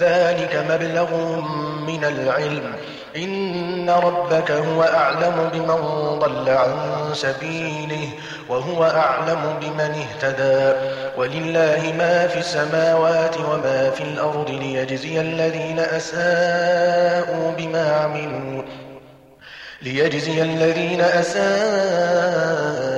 ذلك مبلغ من العلم. إن ربك هو أعلم بمن ضل عن سبيله وهو أعلم بمن اهتدى. ولله ما في السماوات وما في الأرض ليجزي الذين أساءوا بما عملوا. ليجزي الذين أساءوا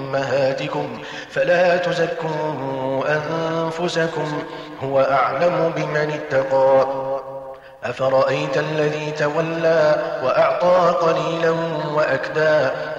أمهاتكم فلا تزكوا أنفسكم هو أعلم بمن اتقى. أفرأيت الذي تولى وأعطى قليلا وأكدى؟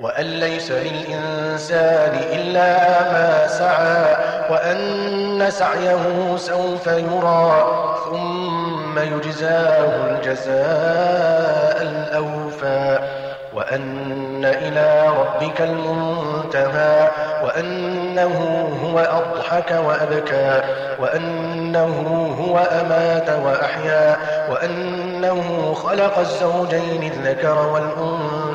وأن ليس للإنسان إلا ما سعى وأن سعيه سوف يرى ثم يجزاه الجزاء الأوفى وأن إلى ربك المنتهى وأنه هو أضحك وأبكى وأنه هو أمات وأحيا وأنه خلق الزوجين الذكر والأنثى